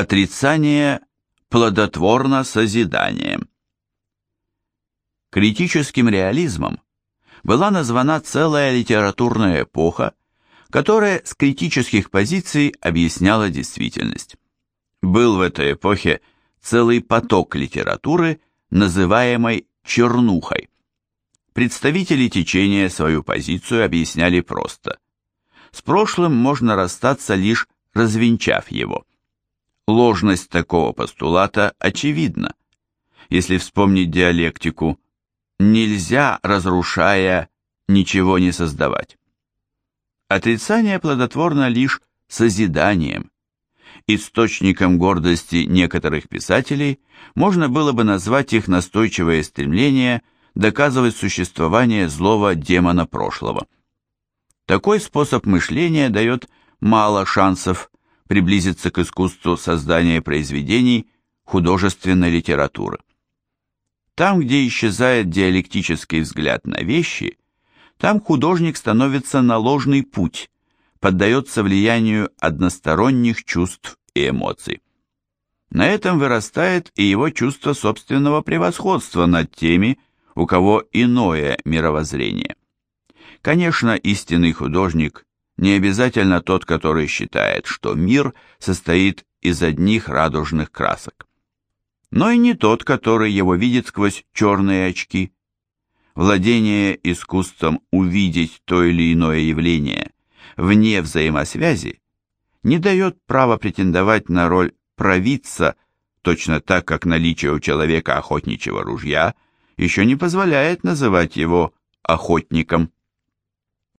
Отрицание плодотворно созиданием. Критическим реализмом была названа целая литературная эпоха, которая с критических позиций объясняла действительность. Был в этой эпохе целый поток литературы, называемой чернухой. Представители течения свою позицию объясняли просто. С прошлым можно расстаться лишь развенчав его. Ложность такого постулата очевидна. Если вспомнить диалектику, нельзя, разрушая, ничего не создавать. Отрицание плодотворно лишь созиданием. Источником гордости некоторых писателей можно было бы назвать их настойчивое стремление доказывать существование злого демона прошлого. Такой способ мышления дает мало шансов приблизиться к искусству создания произведений художественной литературы. Там, где исчезает диалектический взгляд на вещи, там художник становится на ложный путь, поддается влиянию односторонних чувств и эмоций. На этом вырастает и его чувство собственного превосходства над теми, у кого иное мировоззрение. Конечно, истинный художник не обязательно тот, который считает, что мир состоит из одних радужных красок. Но и не тот, который его видит сквозь черные очки. Владение искусством увидеть то или иное явление вне взаимосвязи не дает права претендовать на роль провидца, точно так как наличие у человека охотничьего ружья еще не позволяет называть его охотником.